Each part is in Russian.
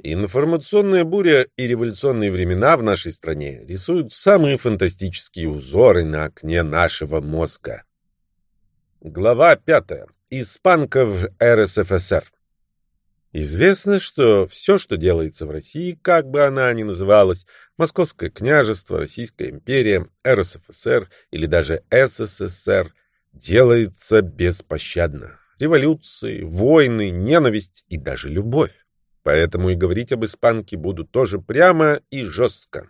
Информационная буря и революционные времена в нашей стране рисуют самые фантастические узоры на окне нашего мозга. Глава пятая. Испанка в РСФСР. Известно, что все, что делается в России, как бы она ни называлась, Московское княжество, Российская империя, РСФСР или даже СССР, делается беспощадно. Революции, войны, ненависть и даже любовь. Поэтому и говорить об испанке буду тоже прямо и жестко.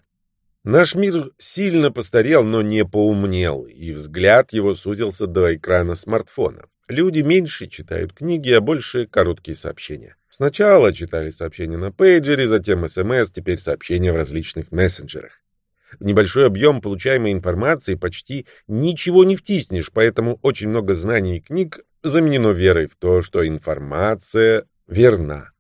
Наш мир сильно постарел, но не поумнел, и взгляд его сузился до экрана смартфона. Люди меньше читают книги, а больше короткие сообщения. Сначала читали сообщения на пейджере, затем СМС, теперь сообщения в различных мессенджерах. В небольшой объем получаемой информации почти ничего не втиснешь, поэтому очень много знаний и книг заменено верой в то, что информация верна.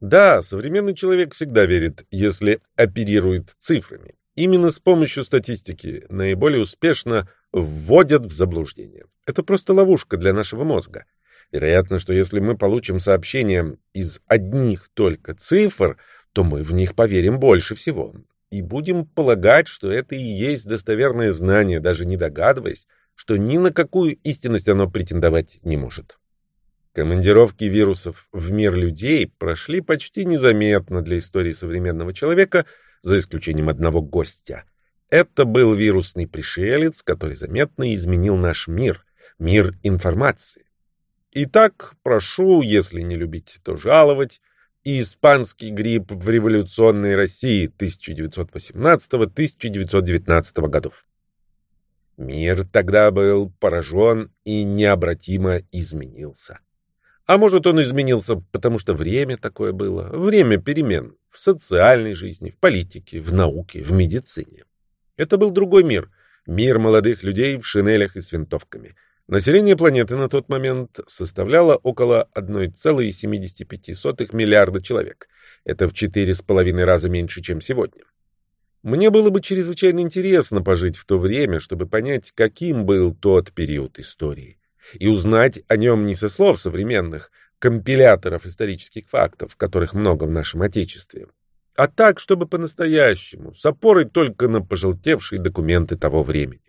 Да, современный человек всегда верит, если оперирует цифрами. Именно с помощью статистики наиболее успешно вводят в заблуждение. Это просто ловушка для нашего мозга. Вероятно, что если мы получим сообщение из одних только цифр, то мы в них поверим больше всего. И будем полагать, что это и есть достоверное знание, даже не догадываясь, что ни на какую истинность оно претендовать не может. Командировки вирусов в мир людей прошли почти незаметно для истории современного человека, за исключением одного гостя. Это был вирусный пришелец, который заметно изменил наш мир, мир информации. Итак, прошу, если не любить, то жаловать, испанский грипп в революционной России 1918-1919 годов. Мир тогда был поражен и необратимо изменился. А может, он изменился, потому что время такое было, время перемен в социальной жизни, в политике, в науке, в медицине. Это был другой мир, мир молодых людей в шинелях и с винтовками. Население планеты на тот момент составляло около 1,75 миллиарда человек. Это в четыре с половиной раза меньше, чем сегодня. Мне было бы чрезвычайно интересно пожить в то время, чтобы понять, каким был тот период истории и узнать о нем не со слов современных компиляторов исторических фактов, которых много в нашем Отечестве, а так, чтобы по-настоящему, с опорой только на пожелтевшие документы того времени.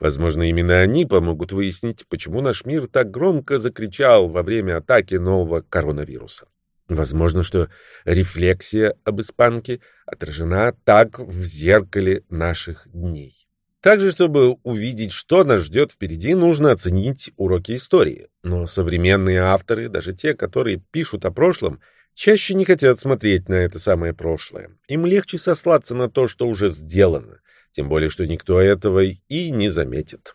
Возможно, именно они помогут выяснить, почему наш мир так громко закричал во время атаки нового коронавируса. Возможно, что рефлексия об испанке отражена так в зеркале наших дней. Также, чтобы увидеть, что нас ждет впереди, нужно оценить уроки истории. Но современные авторы, даже те, которые пишут о прошлом, чаще не хотят смотреть на это самое прошлое. Им легче сослаться на то, что уже сделано, тем более, что никто этого и не заметит.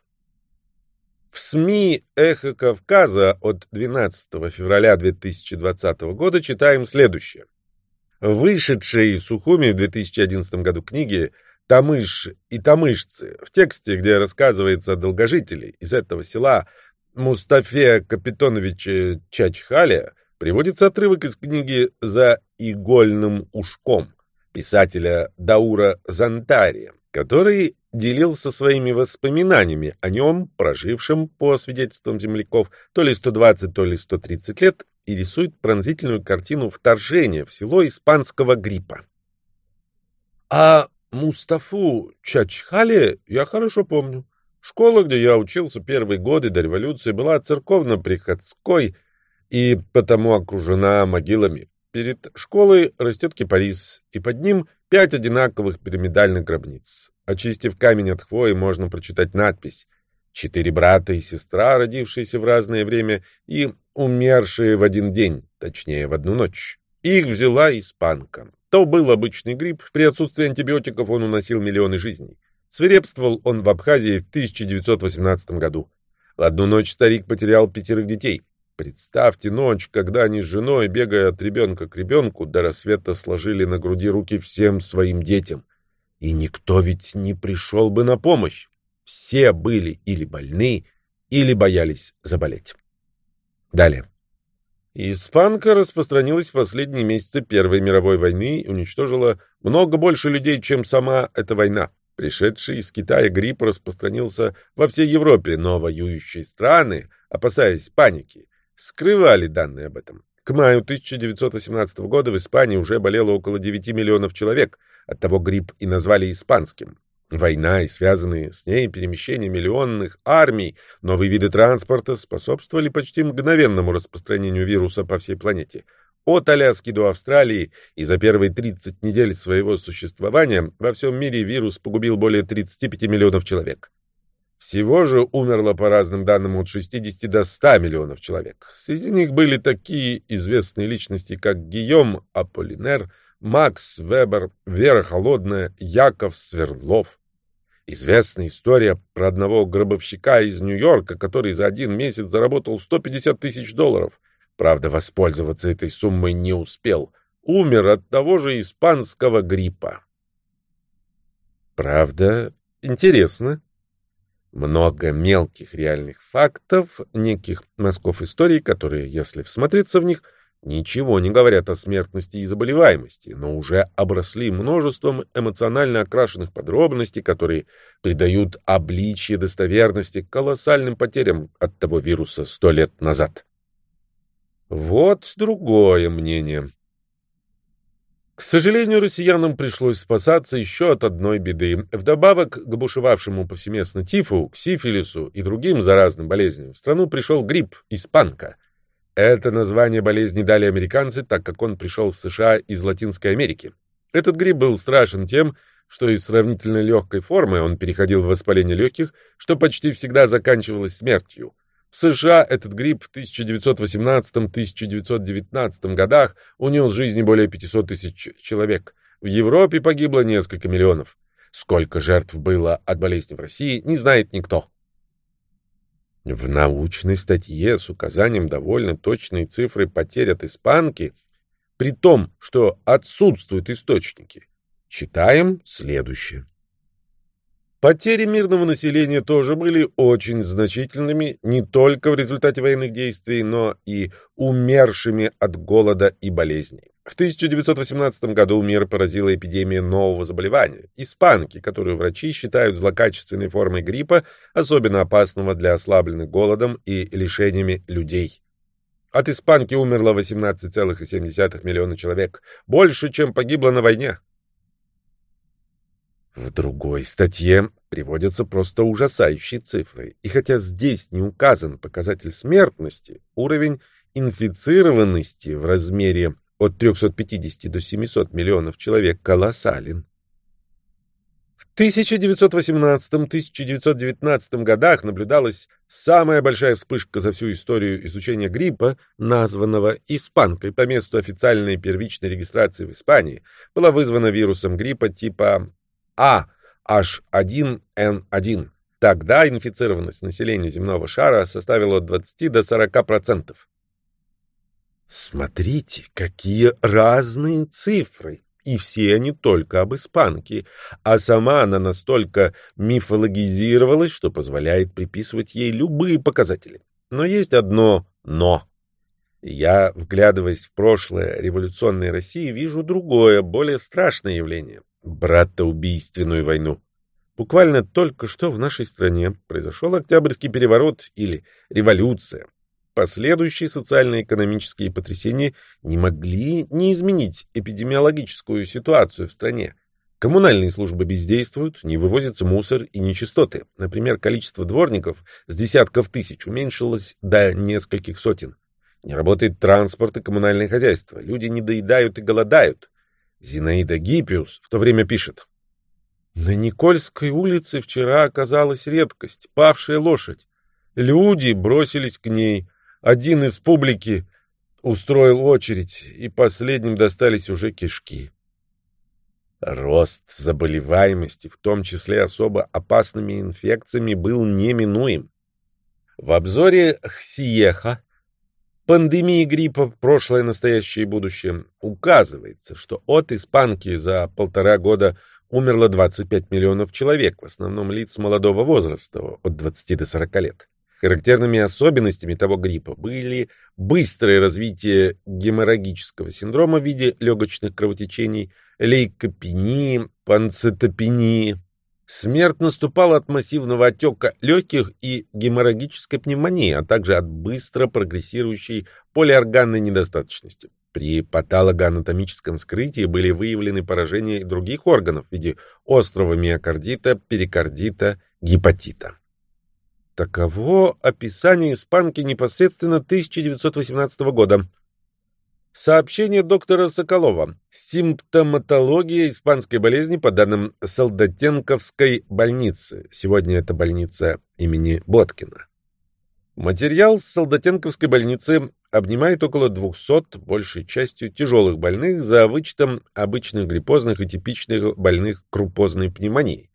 В СМИ «Эхо Кавказа» от 12 февраля 2020 года читаем следующее. Вышедшей в Сухуми в 2011 году книги Тамыш и Тамышцы, в тексте, где рассказывается о долгожителе из этого села Мустафе Капитоновиче Чачхале, приводится отрывок из книги «За игольным ушком» писателя Даура Зантария, который делился своими воспоминаниями о нем, прожившем, по свидетельствам земляков, то ли 120, то ли 130 лет, и рисует пронзительную картину вторжения в село испанского гриппа. А Мустафу Чачхале я хорошо помню. Школа, где я учился первые годы до революции, была церковно-приходской и потому окружена могилами. Перед школой растет кипарис, и под ним пять одинаковых пирамидальных гробниц. Очистив камень от хвои, можно прочитать надпись «Четыре брата и сестра, родившиеся в разное время и умершие в один день, точнее, в одну ночь. Их взяла испанка. То был обычный грипп, при отсутствии антибиотиков он уносил миллионы жизней. Свирепствовал он в Абхазии в 1918 году. В одну ночь старик потерял пятерых детей. Представьте ночь, когда они с женой, бегая от ребенка к ребенку, до рассвета сложили на груди руки всем своим детям. И никто ведь не пришел бы на помощь. Все были или больны, или боялись заболеть. Далее. Испанка распространилась в последние месяцы Первой мировой войны и уничтожила много больше людей, чем сама эта война. Пришедший из Китая грипп распространился во всей Европе, но воюющие страны, опасаясь паники, скрывали данные об этом. К маю 1918 года в Испании уже болело около 9 миллионов человек, оттого грипп и назвали испанским. Война и связанные с ней перемещения миллионных армий, новые виды транспорта способствовали почти мгновенному распространению вируса по всей планете. От Аляски до Австралии и за первые 30 недель своего существования во всем мире вирус погубил более 35 миллионов человек. Всего же умерло по разным данным от 60 до 100 миллионов человек. Среди них были такие известные личности, как Гийом Аполлинер, Макс Вебер, Вера Холодная, Яков Свердлов. Известна история про одного гробовщика из Нью-Йорка, который за один месяц заработал 150 тысяч долларов. Правда, воспользоваться этой суммой не успел. Умер от того же испанского гриппа. Правда, интересно. Много мелких реальных фактов, неких мазков истории, которые, если всмотреться в них, — ничего не говорят о смертности и заболеваемости, но уже обросли множеством эмоционально окрашенных подробностей, которые придают обличье достоверности колоссальным потерям от того вируса сто лет назад. Вот другое мнение. К сожалению, россиянам пришлось спасаться еще от одной беды. Вдобавок к бушевавшему повсеместно тифу, к сифилису и другим заразным болезням в страну пришел грипп, испанка — это название болезни дали американцы, так как он пришел в США из Латинской Америки. Этот грипп был страшен тем, что из сравнительно легкой формы он переходил в воспаление легких, что почти всегда заканчивалось смертью. В США этот грипп в 1918-1919 годах унес жизни более 500 тысяч человек. В Европе погибло несколько миллионов. Сколько жертв было от болезни в России, не знает никто. В научной статье с указанием довольно точной цифры потерь от испанки, при том, что отсутствуют источники, читаем следующее. Потери мирного населения тоже были очень значительными не только в результате военных действий, но и умершими от голода и болезней. В 1918 году мир поразила эпидемия нового заболевания – испанки, которую врачи считают злокачественной формой гриппа, особенно опасного для ослабленных голодом и лишениями людей. От испанки умерло 18,7 миллиона человек, больше, чем погибло на войне. В другой статье приводятся просто ужасающие цифры, и хотя здесь не указан показатель смертности, уровень инфицированности в размере от 350 до 700 миллионов человек колоссален. В 1918-1919 годах наблюдалась самая большая вспышка за всю историю изучения гриппа, названного испанкой по месту официальной первичной регистрации в Испании, была вызвана вирусом гриппа типа а H1N1. Тогда инфицированность населения земного шара составила от 20 до 40%. Смотрите, какие разные цифры! И все они только об испанке, а сама она настолько мифологизировалась, что позволяет приписывать ей любые показатели. Но есть одно «но». Я, вглядываясь в прошлое революционной России, вижу другое, более страшное явление братоубийственную войну. Буквально только что в нашей стране произошел Октябрьский переворот или революция. Последующие социально-экономические потрясения не могли не изменить эпидемиологическую ситуацию в стране. Коммунальные службы бездействуют, не вывозится мусор и нечистоты. Например, количество дворников с десятков тысяч уменьшилось до нескольких сотен. Не работает транспорт и коммунальное хозяйство. Люди недоедают и голодают. Зинаида Гиппиус в то время пишет. На Никольской улице вчера оказалась редкость, павшая лошадь. Люди бросились к ней. Один из публики устроил очередь, и последним достались уже кишки. Рост заболеваемости, в том числе особо опасными инфекциями, был неминуем. В обзоре Хсиеха пандемии гриппа, прошлое, настоящее и будущее, указывается, что от испанки за полтора года умерло 25 миллионов человек, в основном лиц молодого возраста, от 20 до 40 лет. Характерными особенностями того гриппа были быстрое развитие геморрагического синдрома в виде легочных кровотечений, лейкопении, панцитопении, Смерть наступала от массивного отека легких и геморрагической пневмонии, а также от быстро прогрессирующей полиорганной недостаточности. При патологоанатомическом вскрытии были выявлены поражения других органов в виде острого миокардита, перикардита, гепатита. Таково описание испанки непосредственно 1918 года. Сообщение доктора Соколова. Симптоматология испанской болезни по данным Солдатенковской больницы. Сегодня это больница имени Боткина. Материал Солдатенковской больницы обнимает около 200, большей частью тяжелых больных, за вычетом обычных гриппозных и типичных больных крупозной пневмонией.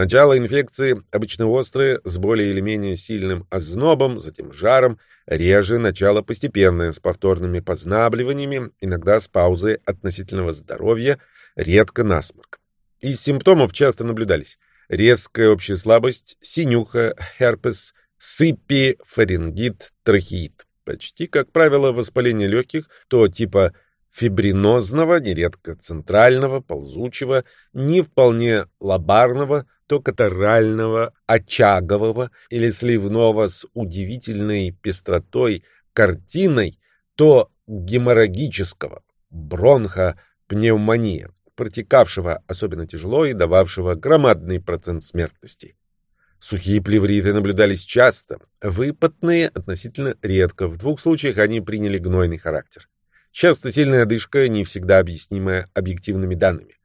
Начало инфекции обычно острое, с более или менее сильным ознобом, затем жаром, реже начало постепенное, с повторными познабливаниями, иногда с паузой относительного здоровья, редко насморк. Из симптомов часто наблюдались резкая общая слабость, синюха, герпес, сыпи, фарингит, трахеит. Почти, как правило, воспаление легких, то типа фибринозного, нередко центрального, ползучего, не вполне лобарного, то катарального, очагового или сливного с удивительной пестротой картиной, то геморрагического, бронхопневмония, протекавшего особенно тяжело и дававшего громадный процент смертности. Сухие плевриты наблюдались часто, выпадные относительно редко. В двух случаях они приняли гнойный характер. Часто сильная одышка, не всегда объяснимая объективными данными.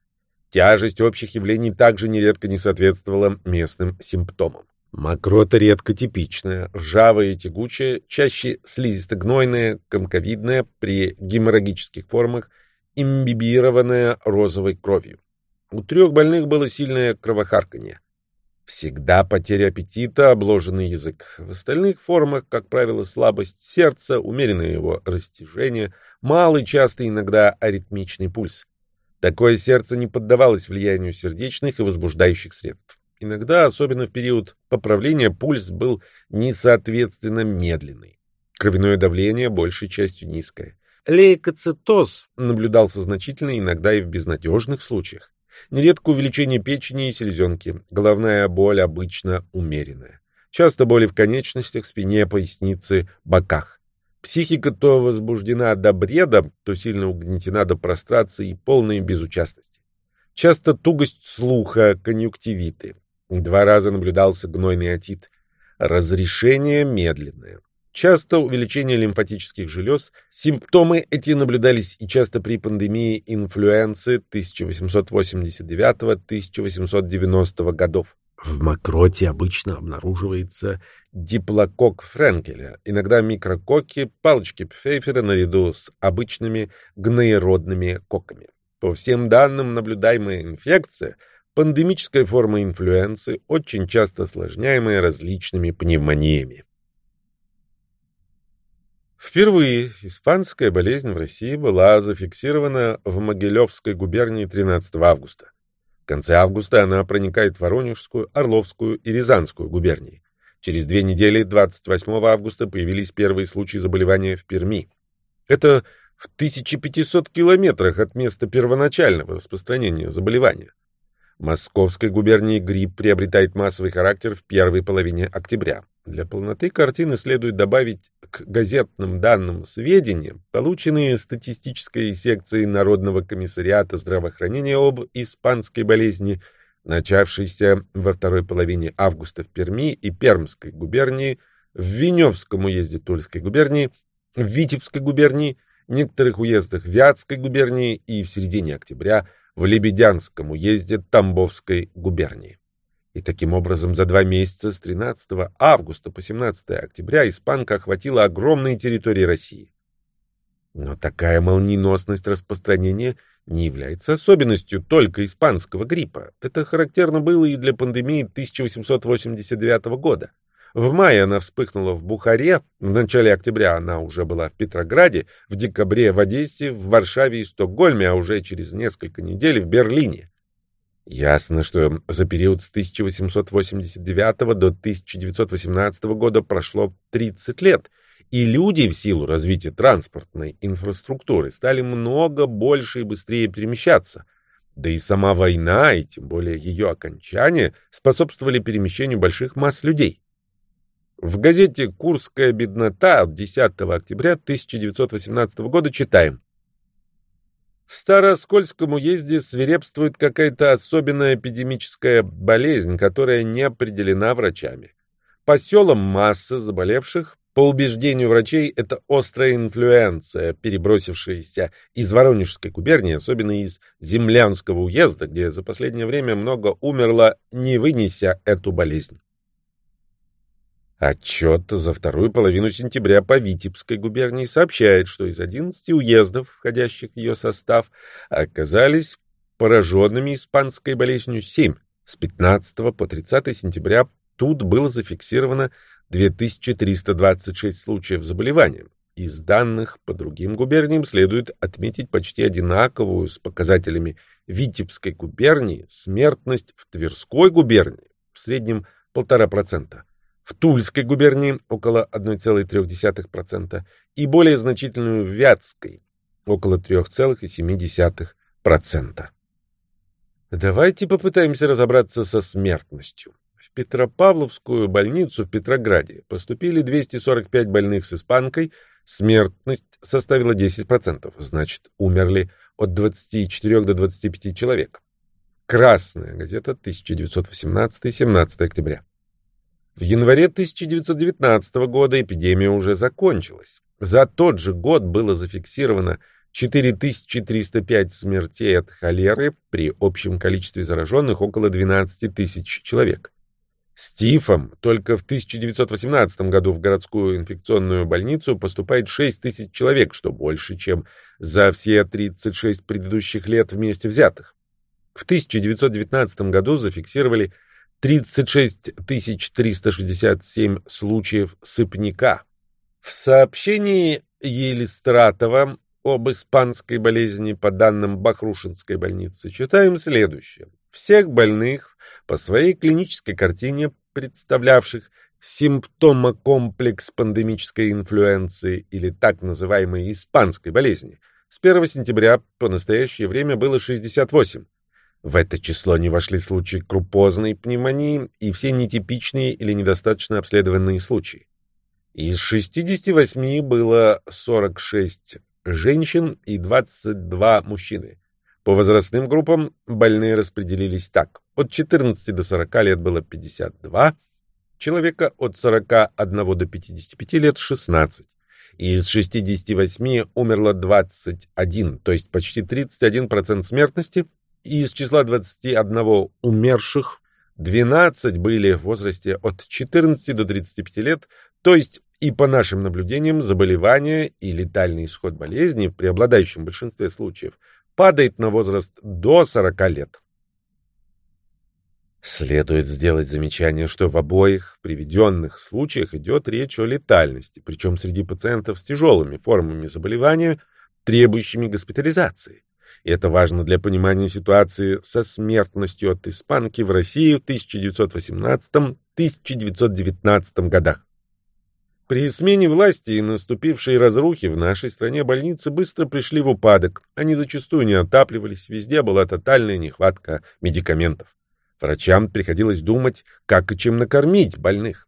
Тяжесть общих явлений также нередко не соответствовала местным симптомам. Мокрота редко типичная, ржавая и тягучая, чаще слизисто-гнойная, комковидная, при геморрагических формах, имбибированная розовой кровью. У трех больных было сильное кровохарканье. Всегда потеря аппетита, обложенный язык. В остальных формах, как правило, слабость сердца, умеренное его растяжение, малый, часто иногда аритмичный пульс. Такое сердце не поддавалось влиянию сердечных и возбуждающих средств. Иногда, особенно в период поправления, пульс был несоответственно медленный. Кровяное давление большей частью низкое. Лейкоцитоз наблюдался значительно иногда и в безнадежных случаях. Нередко увеличение печени и селезенки. Головная боль обычно умеренная. Часто боли в конечностях, спине, пояснице, боках. Психика то возбуждена до бреда, то сильно угнетена до прострации и полной безучастности. Часто тугость слуха, конъюнктивиты. Два раза наблюдался гнойный отит. Разрешение медленное. Часто увеличение лимфатических желез. Симптомы эти наблюдались и часто при пандемии инфлюенции 1889-1890 годов. В мокроте обычно обнаруживается диплокок Френкеля, иногда микрококи, палочки Пфейфера наряду с обычными гноеродными коками. По всем данным, наблюдаемая инфекция – пандемическая форма инфлюенции, очень часто осложняемая различными пневмониями. Впервые испанская болезнь в России была зафиксирована в Могилевской губернии 13 августа. В конце августа она проникает в Воронежскую, Орловскую и Рязанскую губернии. Через две недели, 28 августа, появились первые случаи заболевания в Перми. Это в 1500 километрах от места первоначального распространения заболевания. В Московской губернии грипп приобретает массовый характер в первой половине октября. Для полноты картины следует добавить к газетным данным сведения, полученные статистической секцией Народного комиссариата здравоохранения об испанской болезни – начавшийся во второй половине августа в Перми и Пермской губернии, в Веневском уезде Тульской губернии, в Витебской губернии, некоторых уездах Вятской губернии и в середине октября в Лебедянском уезде Тамбовской губернии. И таким образом за два месяца с 13 августа по 17 октября испанка охватила огромные территории России. Но такая молниеносность распространения не является особенностью только испанского гриппа. Это характерно было и для пандемии 1889 года. В мае она вспыхнула в Бухаре, в начале октября она уже была в Петрограде, в декабре в Одессе, в Варшаве и Стокгольме, а уже через несколько недель в Берлине. Ясно, что за период с 1889 до 1918 года прошло 30 лет — и люди в силу развития транспортной инфраструктуры стали много больше и быстрее перемещаться. Да и сама война, и тем более ее окончание, способствовали перемещению больших масс людей. В газете «Курская беднота» от 10 октября 1918 года читаем. В Староскольском уезде свирепствует какая-то особенная эпидемическая болезнь, которая не определена врачами. По селам масса заболевших, по убеждению врачей, это острая инфлюенция, перебросившаяся из Воронежской губернии, особенно из Землянского уезда, где за последнее время много умерло, не вынеся эту болезнь. Отчет за вторую половину сентября по Витебской губернии сообщает, что из 11 уездов, входящих в ее состав, оказались пораженными испанской болезнью 7. С 15 по 30 сентября тут было зафиксировано 2326 случаев заболевания. Из данных по другим губерниям следует отметить почти одинаковую с показателями Витебской губернии смертность в Тверской губернии в среднем 1,5%, в Тульской губернии около 1,3% и более значительную в Вятской около 3,7%. Давайте попытаемся разобраться со смертностью. Петропавловскую больницу в Петрограде поступили 245 больных с испанкой, смертность составила 10%, значит, умерли от 24 до 25 человек. Красная газета, 1918, 17 октября. В январе 1919 года эпидемия уже закончилась. За тот же год было зафиксировано 4305 смертей от холеры при общем количестве зараженных около 12 тысяч человек. С ТИФом только в 1918 году в городскую инфекционную больницу поступает 6 тысяч человек, что больше, чем за все 36 предыдущих лет вместе взятых. В 1919 году зафиксировали 36 367 случаев сыпняка. В сообщении Елистратова об испанской болезни по данным Бахрушинской больницы читаем следующее. Всех больных по своей клинической картине, представлявших симптомокомплекс пандемической инфлюенции или так называемой испанской болезни, с 1 сентября по настоящее время было 68. В это число не вошли случаи крупозной пневмонии и все нетипичные или недостаточно обследованные случаи. Из 68 было 46 женщин и 22 мужчины. По возрастным группам больные распределились так. От 14 до 40 лет было 52 человека, от 41 до 55 лет 16. Из 68 умерло 21, то есть почти 31% смертности. Из числа 21 умерших 12 были в возрасте от 14 до 35 лет, то есть и по нашим наблюдениям заболевания и летальный исход болезни в преобладающем большинстве случаев – падает на возраст до 40 лет. Следует сделать замечание, что в обоих приведенных случаях идет речь о летальности, причем среди пациентов с тяжелыми формами заболевания, требующими госпитализации. И это важно для понимания ситуации со смертностью от испанки в России в 1918-1919 годах. При смене власти и наступившей разрухе в нашей стране больницы быстро пришли в упадок. Они зачастую не отапливались, везде была тотальная нехватка медикаментов. Врачам приходилось думать, как и чем накормить больных.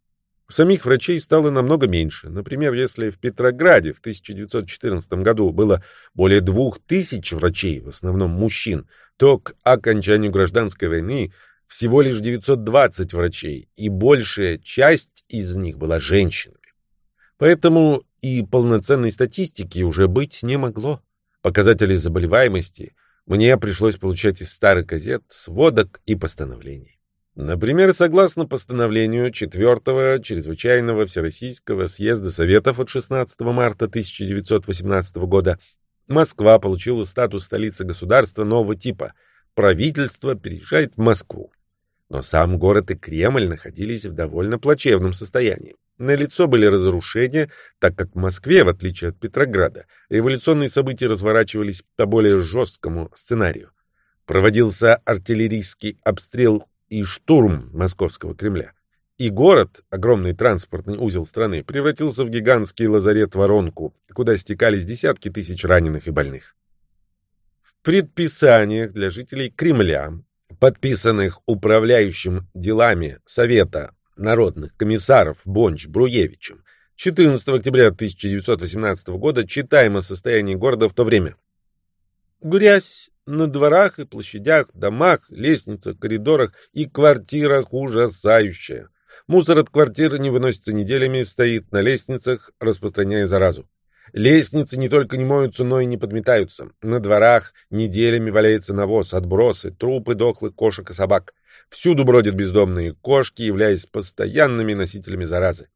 Самих врачей стало намного меньше. Например, если в Петрограде в 1914 году было более двух тысяч врачей, в основном мужчин, то к окончанию гражданской войны всего лишь 920 врачей, и большая часть из них была женщинами. Поэтому и полноценной статистики уже быть не могло. Показатели заболеваемости мне пришлось получать из старых газет, сводок и постановлений. Например, согласно постановлению 4-го Чрезвычайного Всероссийского съезда Советов от 16 марта 1918 года, Москва получила статус столицы государства нового типа. Правительство переезжает в Москву. Но сам город и Кремль находились в довольно плачевном состоянии. На лицо были разрушения, так как в Москве, в отличие от Петрограда, революционные события разворачивались по более жесткому сценарию. Проводился артиллерийский обстрел и штурм московского Кремля. И город, огромный транспортный узел страны, превратился в гигантский лазарет-воронку, куда стекались десятки тысяч раненых и больных. предписаниях для жителей Кремля, подписанных управляющим делами Совета народных комиссаров Бонч-Бруевичем 14 октября 1918 года, читаем о состоянии города в то время. Грязь на дворах и площадях, домах, лестницах, коридорах и квартирах ужасающая. Мусор от квартир не выносится неделями, стоит на лестницах, распространяя заразу. Лестницы не только не моются, но и не подметаются. На дворах неделями валяется навоз, отбросы, трупы дохлых кошек и собак. Всюду бродят бездомные кошки, являясь постоянными носителями заразы.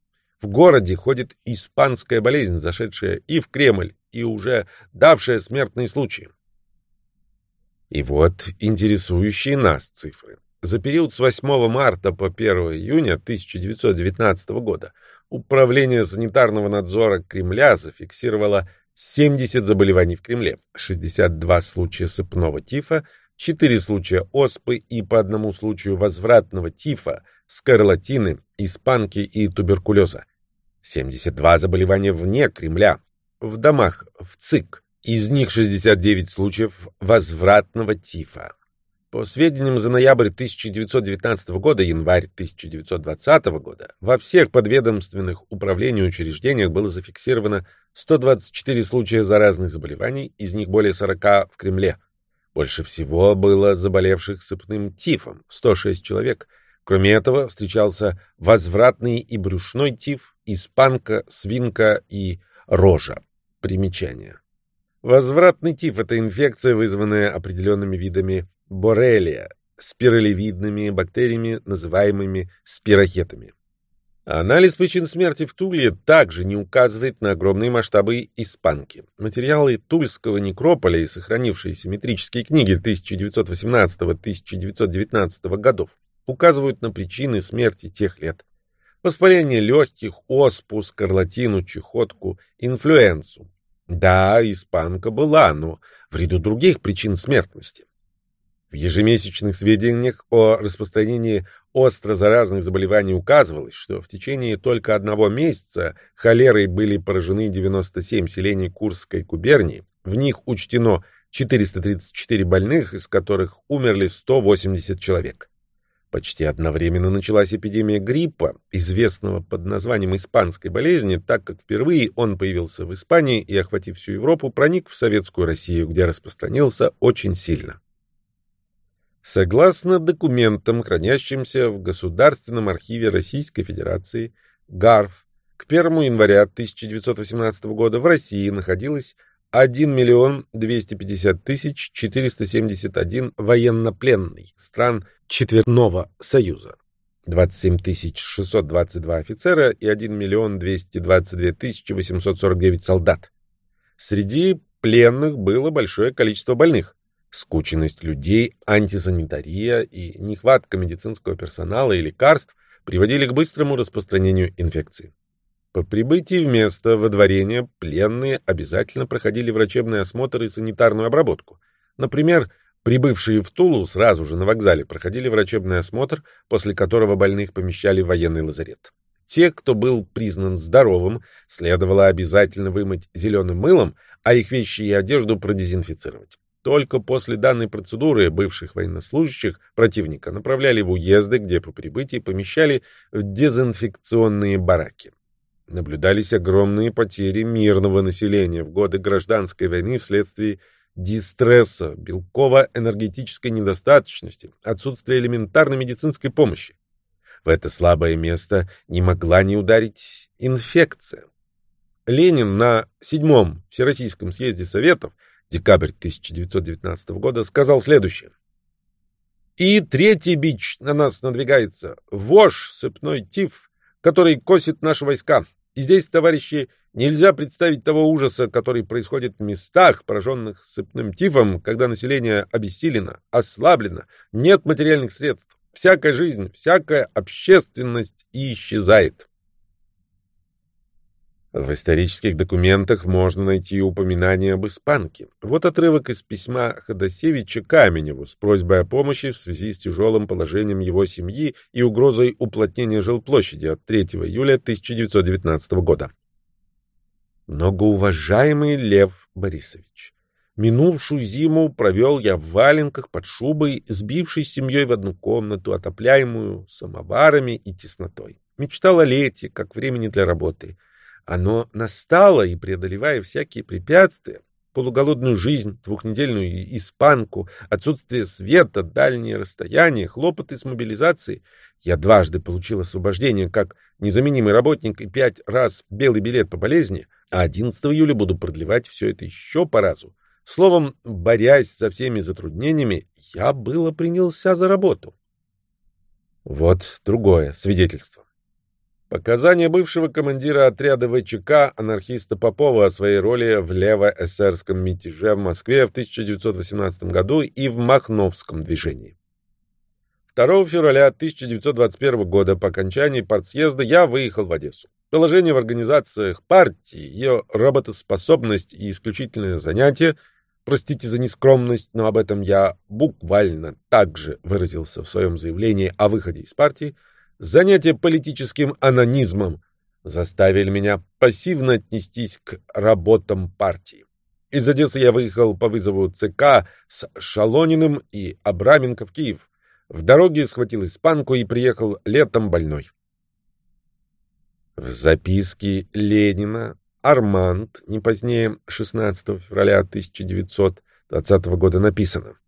В городе ходит испанская болезнь, зашедшая и в Кремль, и уже давшая смертные случаи. И вот интересующие нас цифры. За период с 8 марта по 1 июня 1919 года Управление санитарного надзора Кремля зафиксировало 70 заболеваний в Кремле, 62 случая сыпного тифа, 4 случая оспы и по одному случаю возвратного тифа, скарлатины, испанки и туберкулеза. 72 заболевания вне Кремля, в домах, в ЦИК. Из них 69 случаев возвратного тифа. По сведениям за ноябрь 1919 года, январь 1920 года, во всех подведомственных управлений и учреждениях было зафиксировано 124 случая заразных заболеваний, из них более 40 в Кремле. Больше всего было заболевших сыпным тифом – 106 человек. Кроме этого, встречался возвратный и брюшной тиф, испанка, свинка и рожа. Примечание. Возвратный тиф – это инфекция, вызванная определенными видами боррелия, спиралевидными бактериями, называемыми спирохетами. Анализ причин смерти в Туле также не указывает на огромные масштабы испанки. Материалы Тульского некрополя и сохранившиеся метрические книги 1918-1919 годов указывают на причины смерти тех лет. Воспаление легких, оспу, скарлатину, чехотку, инфлюенсу, да, испанка была, но в ряду других причин смертности. В ежемесячных сведениях о распространении остро заразных заболеваний указывалось, что в течение только одного месяца холерой были поражены 97 селений Курской губернии, в них учтено 434 больных, из которых умерли 180 человек. Почти одновременно началась эпидемия гриппа, известного под названием испанской болезни, так как впервые он появился в Испании и, охватив всю Европу, проник в Советскую Россию, где распространился очень сильно. Согласно документам, хранящимся в Государственном архиве Российской Федерации, ГАРФ, к 1 января 1918 года в России находилось 1 миллион 250 тысяч 471 военнопленный стран Четверного Союза, 27 622 офицера и 1 миллион 222 тысячи 849 солдат. Среди пленных было большое количество больных. Скученность людей, антисанитария и нехватка медицинского персонала и лекарств приводили к быстрому распространению инфекции. По прибытии в место водворения пленные обязательно проходили врачебный осмотр и санитарную обработку. Например, прибывшие в Тулу сразу же на вокзале проходили врачебный осмотр, после которого больных помещали в военный лазарет. Те, кто был признан здоровым, следовало обязательно вымыть зеленым мылом, а их вещи и одежду продезинфицировать. Только после данной процедуры бывших военнослужащих противника направляли в уезды, где по прибытии помещали в дезинфекционные бараки наблюдались огромные потери мирного населения в годы гражданской войны вследствие дистресса, белково-энергетической недостаточности, отсутствия элементарной медицинской помощи. В это слабое место не могла не ударить инфекция. Ленин на седьмом Всероссийском съезде Советов, декабрь 1919 года, сказал следующее. И третий бич на нас надвигается. Вож, сыпной тиф, который косит наши войска. И здесь, товарищи, нельзя представить того ужаса, который происходит в местах, пораженных сыпным тифом, когда население обессилено, ослаблено, нет материальных средств. Всякая жизнь, всякая общественность исчезает. В исторических документах можно найти упоминание об испанке. Вот отрывок из письма Ходосевича Каменеву с просьбой о помощи в связи с тяжелым положением его семьи и угрозой уплотнения жилплощади от 3 июля 1919 года. Многоуважаемый Лев Борисович, Минувшую зиму провел я в валенках под шубой, сбившись с семьей в одну комнату, отопляемую самоварами и теснотой. Мечтал о лете, как времени для работы. Оно настало, и, преодолевая всякие препятствия, полуголодную жизнь, двухнедельную испанку, отсутствие света, дальние расстояния, хлопоты с мобилизацией, я дважды получил освобождение как незаменимый работник и пять раз белый билет по болезни, а 11 июля буду продлевать все это еще по разу. Словом, борясь со всеми затруднениями, я было принялся за работу. Вот другое свидетельство. Показания бывшего командира отряда ВЧК анархиста Попова о своей роли в лево-эсерском мятеже в Москве в 1918 году и в Махновском движении. 2 февраля 1921 года по окончании партсъезда я выехал в Одессу. Положение в организациях партии, ее работоспособность и исключительное занятие, простите за нескромность, но об этом я буквально также выразился в своем заявлении о выходе из партии – занятие политическим анонизмом заставили меня пассивно отнестись к работам партии. Из Одессы я выехал по вызову ЦК с Шалониным и Абраменко в Киев. В дороге схватил испанку и приехал летом больной. В записке Ленина Арманд не позднее 16 февраля 1920 года написано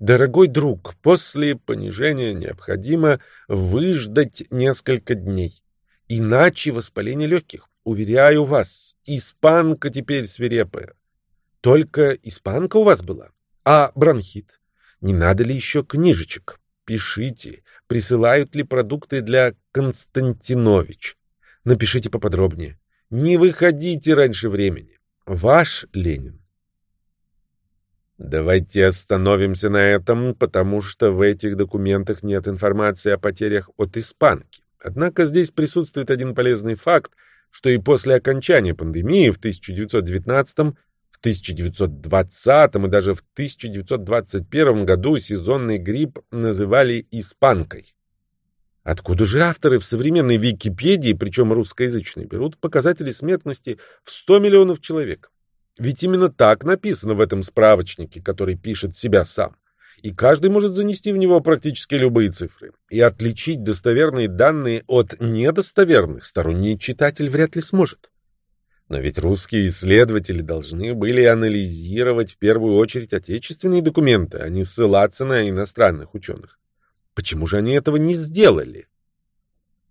Дорогой друг, после понижения необходимо выждать несколько дней. Иначе воспаление легких. Уверяю вас, испанка теперь свирепая. Только испанка у вас была. А бронхит? Не надо ли еще книжечек? Пишите, присылают ли продукты для Константинович. Напишите поподробнее. Не выходите раньше времени. Ваш Ленин. Давайте остановимся на этом, потому что в этих документах нет информации о потерях от испанки. Однако здесь присутствует один полезный факт, что и после окончания пандемии в 1919, в 1920 и даже в 1921 году сезонный грипп называли испанкой. Откуда же авторы в современной Википедии, причем русскоязычные, берут показатели смертности в 100 миллионов человек? Ведь именно так написано в этом справочнике, который пишет себя сам. И каждый может занести в него практически любые цифры. И отличить достоверные данные от недостоверных сторонний читатель вряд ли сможет. Но ведь русские исследователи должны были анализировать в первую очередь отечественные документы, а не ссылаться на иностранных ученых. Почему же они этого не сделали?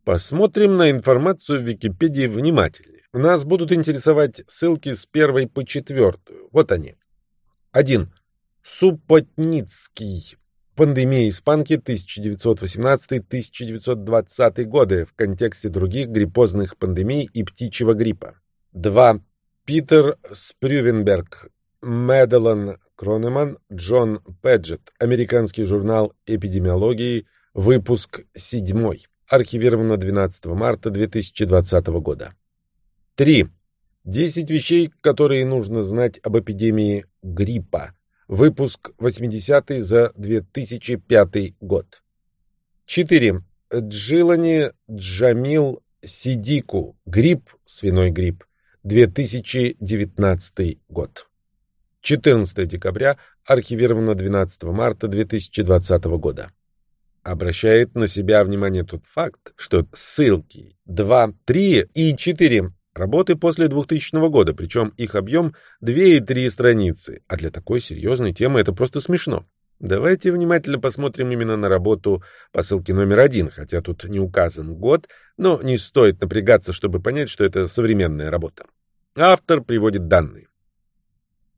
Посмотрим на информацию в Википедии внимательнее. Нас будут интересовать ссылки с первой по четвертую. Вот они. 1. Супотницкий. Пандемия испанки 1918-1920 годы в контексте других гриппозных пандемий и птичьего гриппа. 2. Питер Спрювенберг. Меделан Кронеман. Джон Педжет. Американский журнал эпидемиологии. Выпуск 7. Архивировано 12 марта 2020 года. 3. Десять вещей, которые нужно знать об эпидемии гриппа. Выпуск 80 за 2005 год. 4. Джилани Джамил Сидику. Грипп, свиной грипп. 2019 год. 14 декабря. Архивировано 12 марта 2020 года. Обращает на себя внимание тот факт, что ссылки 2, 3 и 4 Работы после 2000 года, причем их объем 2 и 3 страницы, а для такой серьезной темы это просто смешно. Давайте внимательно посмотрим именно на работу по ссылке номер один, хотя тут не указан год, но не стоит напрягаться, чтобы понять, что это современная работа. Автор приводит данные.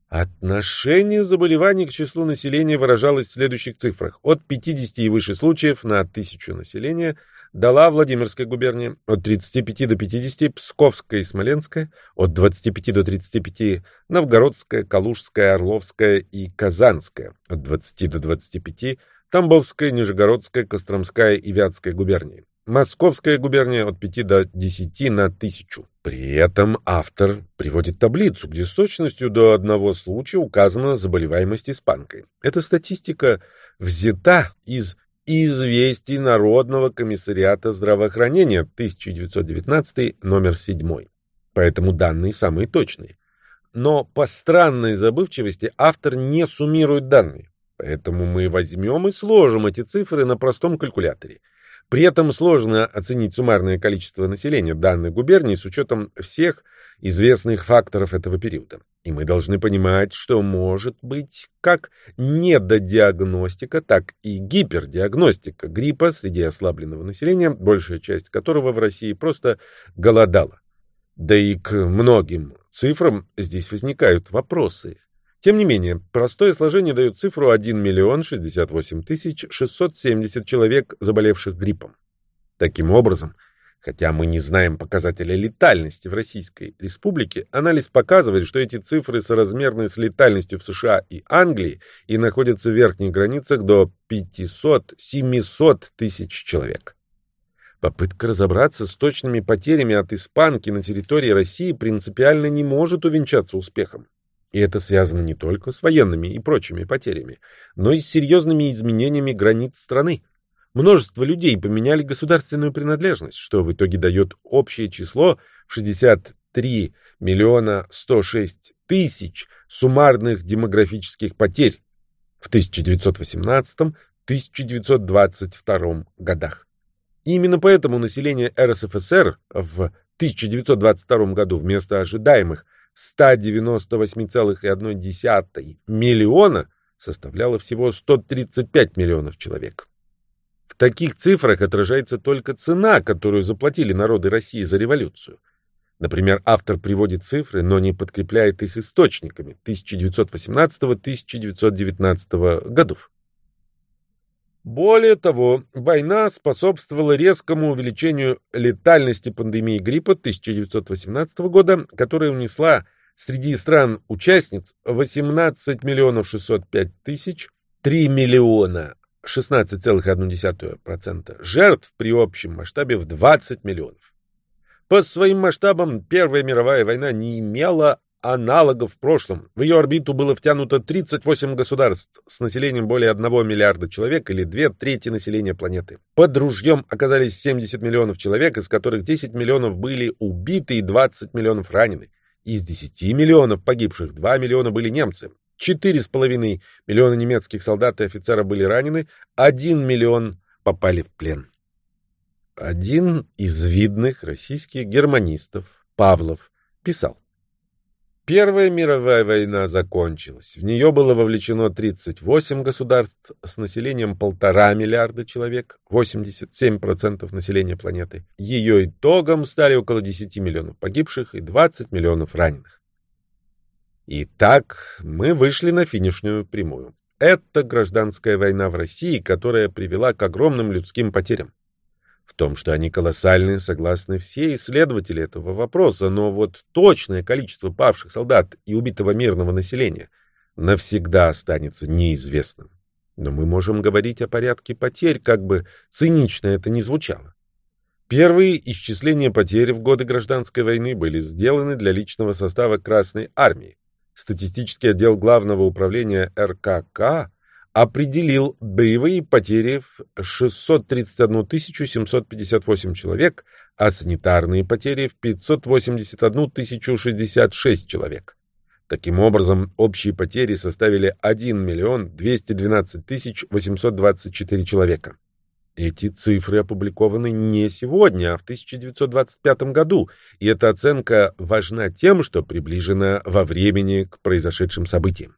Отношение заболеваний к числу населения выражалось в следующих цифрах. От 50 и выше случаев на тысячу населения – дала Владимирская губерния, от 35 до 50 Псковская и Смоленская, от 25 до 35 Новгородская, Калужская, Орловская и Казанская, от 20 до 25 Тамбовская, Нижегородская, Костромская и Вятская губернии. Московская губерния от 5 до 10 на тысячу. При этом автор приводит таблицу, где с точностью до одного случая указана заболеваемость испанкой. Эта статистика взята из известий Народного комиссариата здравоохранения 1919 номер 7. Поэтому данные самые точные. но по странной забывчивости автор не суммирует данные. Поэтому мы возьмем и сложим эти цифры на простом калькуляторе. При этом сложно оценить суммарное количество населения данной губернии с учетом всех известных факторов этого периода. И мы должны понимать, что может быть как недодиагностика, так и гипердиагностика гриппа среди ослабленного населения, большая часть которого в России просто голодала. Да и к многим цифрам здесь возникают вопросы. Тем не менее, простое сложение дает цифру 1 миллион 68 тысяч 670 человек, заболевших гриппом. Таким образом, хотя мы не знаем показателя летальности в Российской Республике, анализ показывает, что эти цифры соразмерны с летальностью в США и Англии и находятся в верхних границах до 500-700 тысяч человек. Попытка разобраться с точными потерями от испанки на территории России принципиально не может увенчаться успехом. И это связано не только с военными и прочими потерями, но и с серьезными изменениями границ страны. Множество людей поменяли государственную принадлежность, что в итоге дает общее число 63 миллиона 106 тысяч суммарных демографических потерь в 1918-1922 годах. Именно поэтому население РСФСР в 1922 году вместо ожидаемых 198,1 миллиона составляло всего 135 миллионов человек. В таких цифрах отражается только цена, которую заплатили народы России за революцию. Например, автор приводит цифры, но не подкрепляет их источниками 1918-1919 годов. Более того, война способствовала резкому увеличению летальности пандемии гриппа 1918 года, которая унесла среди стран-участниц 18 миллионов 605 тысяч, 3 миллиона 16,1% жертв при общем масштабе в 20 миллионов. По своим масштабам Первая мировая война не имела аналогов в прошлом. В ее орбиту было втянуто 38 государств с населением более 1 миллиарда человек или две трети населения планеты. Под ружьем оказались 70 миллионов человек, из которых 10 миллионов были убиты и 20 миллионов ранены. Из 10 миллионов погибших 2 миллиона были немцы. 4,5 миллиона немецких солдат и офицеров были ранены, 1 миллион попали в плен. Один из видных российских германистов, Павлов, писал. Первая мировая война закончилась. В нее было вовлечено 38 государств с населением полтора миллиарда человек, 87% населения планеты. Ее итогом стали около 10 миллионов погибших и 20 миллионов раненых. Итак, мы вышли на финишную прямую. Это гражданская война в России, которая привела к огромным людским потерям. В том, что они колоссальные, согласны все исследователи этого вопроса, но вот точное количество павших солдат и убитого мирного населения навсегда останется неизвестным. Но мы можем говорить о порядке потерь, как бы цинично это ни звучало. Первые исчисления потерь в годы гражданской войны были сделаны для личного состава Красной армии. Статистический отдел Главного управления РКК определил боевые потери в 631 758 человек, а санитарные потери в 581 066 человек. Таким образом, общие потери составили 1 миллион 212 824 человека. Эти цифры опубликованы не сегодня, а в 1925 году, и эта оценка важна тем, что приближена во времени к произошедшим событиям.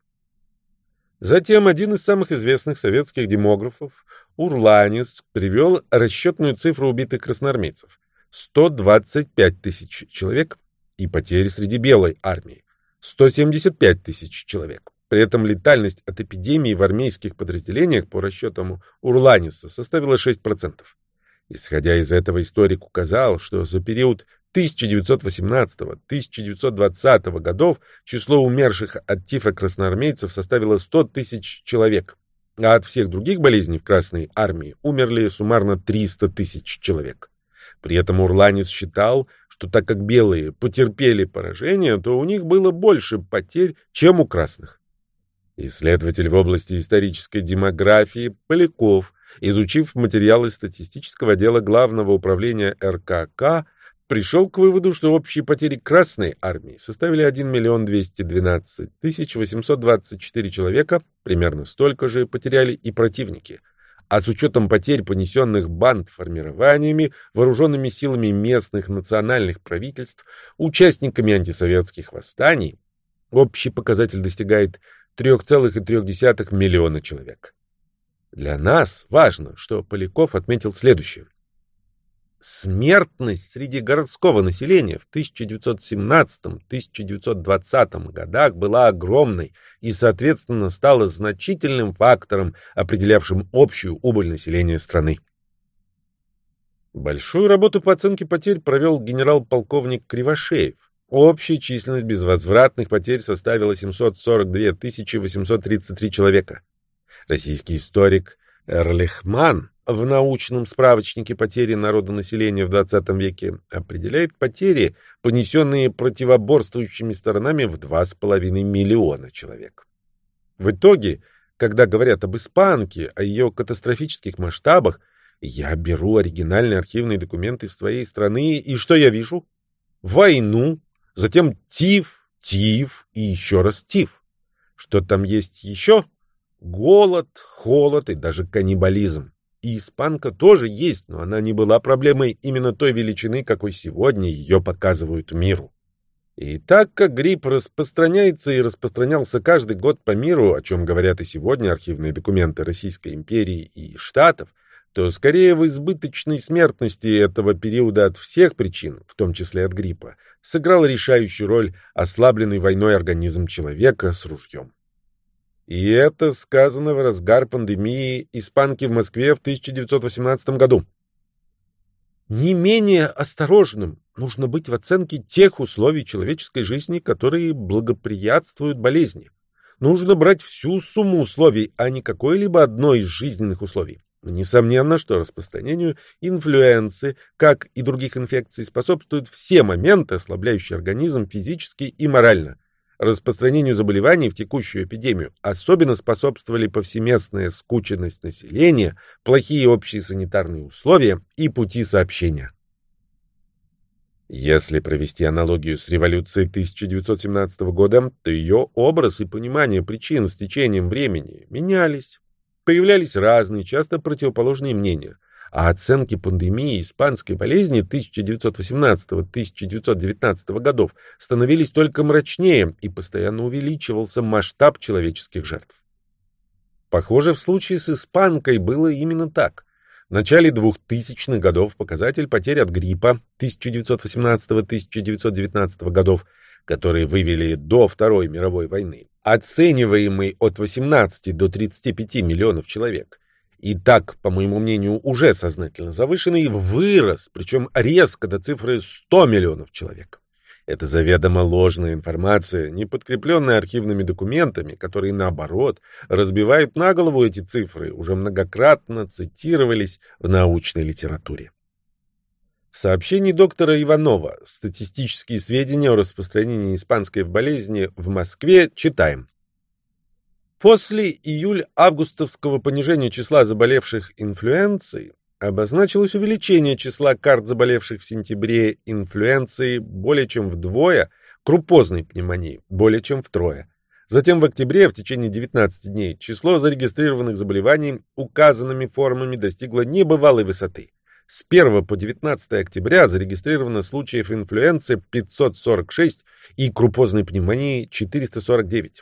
Затем один из самых известных советских демографов, Урланис, привел расчетную цифру убитых красноармейцев – 125 тысяч человек и потери среди белой армии – 175 тысяч человек. При этом летальность от эпидемии в армейских подразделениях по расчетам Урланиса составила 6%. Исходя из этого, историк указал, что за период 1918-1920 годов число умерших от тифа красноармейцев составило 100 тысяч человек, а от всех других болезней в Красной армии умерли суммарно 300 тысяч человек. При этом Урланис считал, что так как белые потерпели поражение, то у них было больше потерь, чем у красных. Исследователь в области исторической демографии Поляков, изучив материалы статистического отдела Главного управления РКК, пришел к выводу, что общие потери Красной армии составили 1 миллион 212 тысяч 824 человека, примерно столько же потеряли и противники. А с учетом потерь, понесенных бандформированиями, вооруженными силами местных национальных правительств, участниками антисоветских восстаний, общий показатель достигает 3,3 миллиона человек. Для нас важно, что Поляков отметил следующее. Смертность среди городского населения в 1917-1920 годах была огромной и, соответственно, стала значительным фактором, определявшим общую убыль населения страны. Большую работу по оценке потерь провел генерал-полковник Кривошеев. Общая численность безвозвратных потерь составила 742 833 человека. Российский историк Эрлихман в научном справочнике потери народонаселения в XX веке определяет потери, понесенные противоборствующими сторонами в 2,5 миллиона человек. В итоге, когда говорят об испанке, о ее катастрофических масштабах, я беру оригинальные архивные документы из своей страны, и что я вижу? Войну, затем тиф, тиф и еще раз тиф. Что там есть еще? Голод, холод и даже каннибализм. И испанка тоже есть, но она не была проблемой именно той величины, какой сегодня ее показывают миру. И так как грипп распространяется и распространялся каждый год по миру, о чем говорят и сегодня архивные документы Российской империи и Штатов, то скорее в избыточной смертности этого периода от всех причин, в том числе от гриппа, сыграл решающую роль ослабленный войной организм человека с ружьем. И это сказано в разгар пандемии испанки в Москве в 1918 году. Не менее осторожным нужно быть в оценке тех условий человеческой жизни, которые благоприятствуют болезни. Нужно брать всю сумму условий, а не какое-либо одно из жизненных условий. Несомненно, что распространению инфлюенции, как и других инфекций, способствуют все моменты, ослабляющие организм физически и морально – Распространению заболеваний в текущую эпидемию особенно способствовали повсеместная скученность населения, плохие общие санитарные условия и пути сообщения. Если провести аналогию с революцией 1917 года, то ее образ и понимание причин с течением времени менялись. Появлялись разные, часто противоположные мнения – а оценки пандемии испанской болезни 1918-1919 годов становились только мрачнее и постоянно увеличивался масштаб человеческих жертв. Похоже, в случае с испанкой было именно так. В начале 2000-х годов показатель потерь от гриппа 1918-1919 годов, которые вывели до Второй мировой войны, оцениваемый от 18 до 35 миллионов человек, и так, по моему мнению, уже сознательно завышенный, вырос, причем резко до цифры 100 миллионов человек. Это заведомо ложная информация, не подкрепленная архивными документами, которые, наоборот, разбивают на голову эти цифры, уже многократно цитировались в научной литературе. В сообщении доктора Иванова «Статистические сведения о распространении испанской болезни в Москве» читаем. После июль-августовского понижения числа заболевших инфлюенцией обозначилось увеличение числа карт заболевших в сентябре инфлюенцией более чем вдвое, крупозной пневмонии более чем втрое. Затем в октябре, в течение 19 дней, число зарегистрированных заболеваний указанными формами достигло небывалой высоты. С 1 по 19 октября зарегистрировано случаев инфлюенции 546 и крупозной пневмонии 449.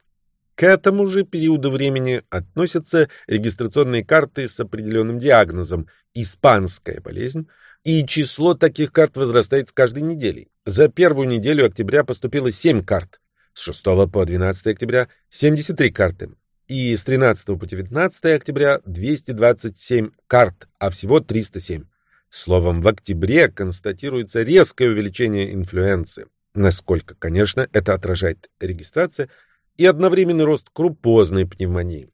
К этому же периоду времени относятся регистрационные карты с определенным диагнозом «испанская болезнь», и число таких карт возрастает с каждой неделей. За первую неделю октября поступило 7 карт, с 6 по 12 октября 73 карты, и с 13 по 19 октября 227 карт, а всего 307. Словом, в октябре констатируется резкое увеличение инфлюенции. Насколько, конечно, это отражает регистрация – и одновременный рост крупозной пневмонии.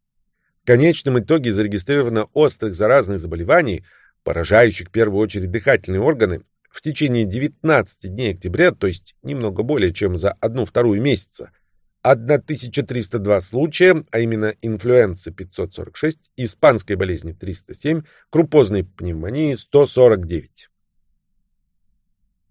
В конечном итоге зарегистрировано острых заразных заболеваний, поражающих в первую очередь дыхательные органы, в течение 19 дней октября, то есть немного более чем за одну-вторую месяца, 1302 случая, а именно инфлюенции 546, испанской болезни 307, крупозной пневмонии 149.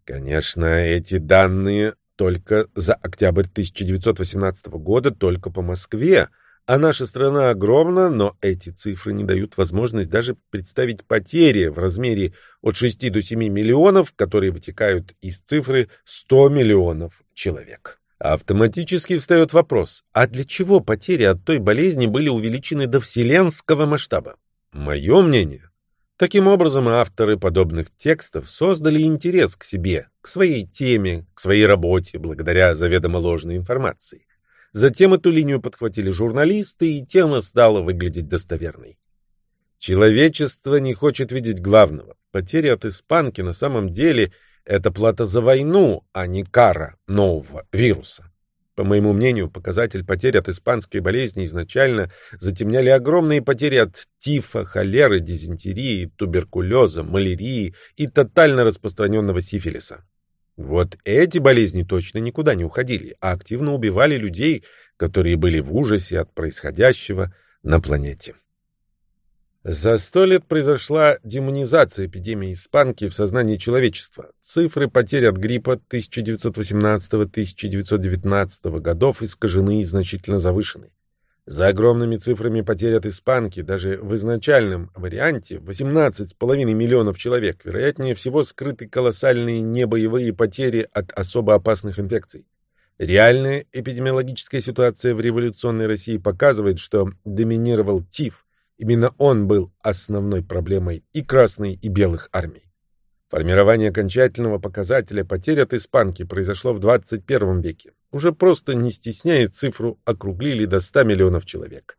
Конечно, эти данные только за октябрь 1918 года только по Москве, а наша страна огромна, но эти цифры не дают возможность даже представить потери в размере от 6 до 7 миллионов, которые вытекают из цифры 100 миллионов человек. Автоматически встает вопрос, а для чего потери от той болезни были увеличены до вселенского масштаба? Мое мнение, Таким образом, авторы подобных текстов создали интерес к себе, к своей теме, к своей работе, благодаря заведомо ложной информации. Затем эту линию подхватили журналисты, и тема стала выглядеть достоверной. Человечество не хочет видеть главного. Потери от испанки на самом деле – это плата за войну, а не кара нового вируса. По моему мнению, показатель потерь от испанской болезни изначально затемняли огромные потери от тифа, холеры, дизентерии, туберкулеза, малярии и тотально распространенного сифилиса. Вот эти болезни точно никуда не уходили, а активно убивали людей, которые были в ужасе от происходящего на планете. За сто лет произошла демонизация эпидемии испанки в сознании человечества. Цифры потерь от гриппа 1918-1919 годов искажены и значительно завышены. За огромными цифрами потерь от испанки, даже в изначальном варианте, 18,5 миллионов человек, вероятнее всего скрыты колоссальные небоевые потери от особо опасных инфекций. Реальная эпидемиологическая ситуация в революционной России показывает, что доминировал ТИФ, Именно он был основной проблемой и Красной, и Белых армий. Формирование окончательного показателя потерь от испанки произошло в 21 веке. Уже просто не стесняя цифру, округлили до 100 миллионов человек.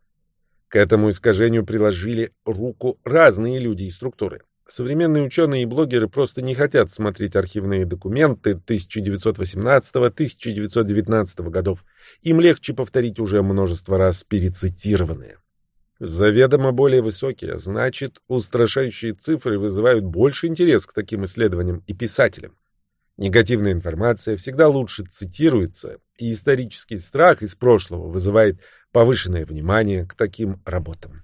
К этому искажению приложили руку разные люди и структуры. Современные ученые и блогеры просто не хотят смотреть архивные документы 1918-1919 годов. Им легче повторить уже множество раз перецитированное. Заведомо более высокие, значит, устрашающие цифры вызывают больше интерес к таким исследованиям и писателям. Негативная информация всегда лучше цитируется, и исторический страх из прошлого вызывает повышенное внимание к таким работам.